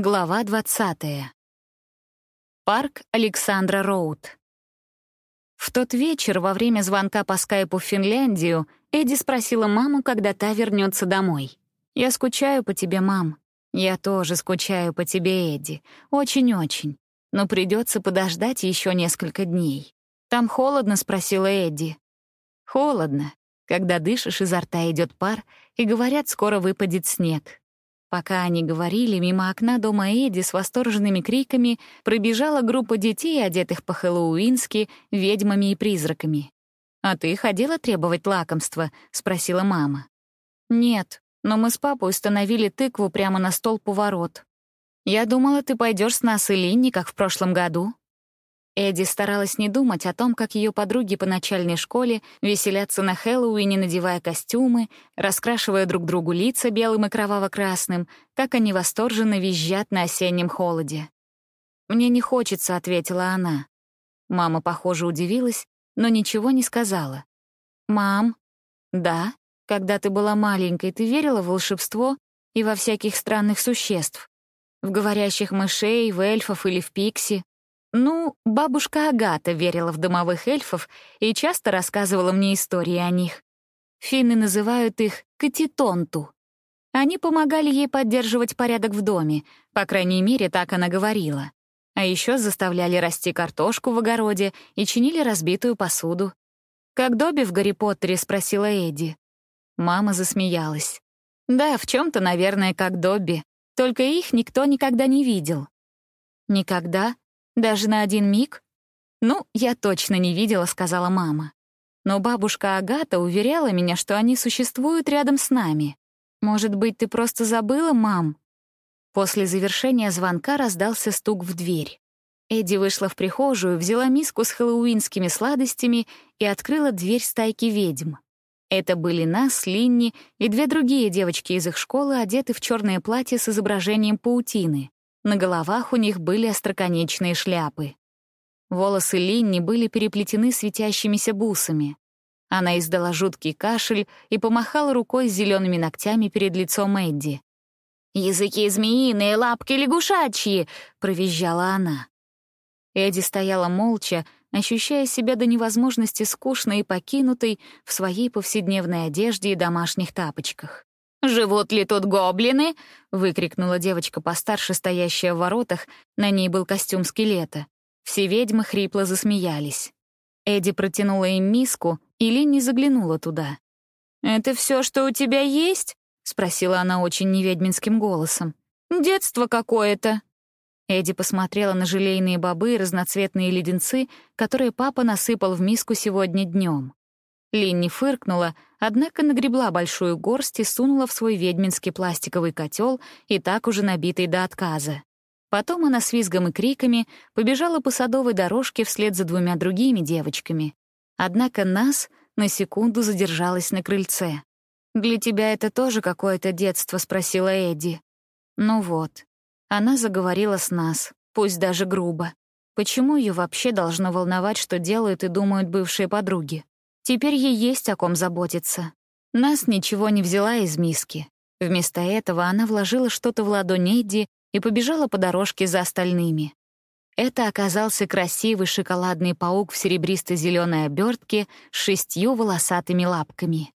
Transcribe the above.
Глава 20. Парк Александра Роуд. В тот вечер, во время звонка по скайпу в Финляндию, Эдди спросила маму, когда та вернется домой. «Я скучаю по тебе, мам». «Я тоже скучаю по тебе, Эдди. Очень-очень. Но придется подождать еще несколько дней». «Там холодно?» — спросила Эдди. «Холодно, когда дышишь, изо рта идет пар, и говорят, скоро выпадет снег. Пока они говорили, мимо окна дома Эдди с восторженными криками пробежала группа детей, одетых по-хэллоуински, ведьмами и призраками. «А ты ходила требовать лакомства?» — спросила мама. «Нет, но мы с папой установили тыкву прямо на стол поворот. Я думала, ты пойдешь с нас и Линни, как в прошлом году». Эдди старалась не думать о том, как ее подруги по начальной школе веселятся на Хэллоуине, надевая костюмы, раскрашивая друг другу лица белым и кроваво-красным, как они восторженно визжат на осеннем холоде. «Мне не хочется», — ответила она. Мама, похоже, удивилась, но ничего не сказала. «Мам?» «Да? Когда ты была маленькой, ты верила в волшебство и во всяких странных существ? В говорящих мышей, в эльфов или в пикси?» Ну, бабушка Агата верила в домовых эльфов и часто рассказывала мне истории о них. Финны называют их «катитонту». Они помогали ей поддерживать порядок в доме, по крайней мере, так она говорила. А еще заставляли расти картошку в огороде и чинили разбитую посуду. «Как Добби в Гарри Поттере?» — спросила Эдди. Мама засмеялась. «Да, в чем то наверное, как Добби. Только их никто никогда не видел». «Никогда?» Даже на один миг? Ну, я точно не видела, сказала мама. Но бабушка Агата уверяла меня, что они существуют рядом с нами. Может быть, ты просто забыла, мам? После завершения звонка раздался стук в дверь. Эдди вышла в прихожую, взяла миску с хэллоуинскими сладостями и открыла дверь стайки ведьм. Это были нас, Линни и две другие девочки из их школы, одеты в черное платье с изображением паутины. На головах у них были остроконечные шляпы. Волосы Линни были переплетены светящимися бусами. Она издала жуткий кашель и помахала рукой с зелеными ногтями перед лицом Эдди. «Языки змеиные, лапки лягушачьи!» — провизжала она. Эдди стояла молча, ощущая себя до невозможности скучной и покинутой в своей повседневной одежде и домашних тапочках. «Живут ли тут гоблины?» — выкрикнула девочка постарше, стоящая в воротах, на ней был костюм скелета. Все ведьмы хрипло засмеялись. Эдди протянула им миску, и Линни заглянула туда. «Это все, что у тебя есть?» — спросила она очень неведьминским голосом. «Детство какое-то». Эдди посмотрела на желейные бобы и разноцветные леденцы, которые папа насыпал в миску сегодня днем. Линни фыркнула, однако нагребла большую горсть и сунула в свой ведьминский пластиковый котел, и так уже набитый до отказа. Потом она с визгом и криками побежала по садовой дорожке вслед за двумя другими девочками. Однако нас на секунду задержалась на крыльце. «Для тебя это тоже какое-то детство?» — спросила Эдди. «Ну вот». Она заговорила с нас, пусть даже грубо. Почему ее вообще должно волновать, что делают и думают бывшие подруги? Теперь ей есть о ком заботиться. Нас ничего не взяла из миски. Вместо этого она вложила что-то в ладонь Эдди и побежала по дорожке за остальными. Это оказался красивый шоколадный паук в серебристо зеленой обертке с шестью волосатыми лапками.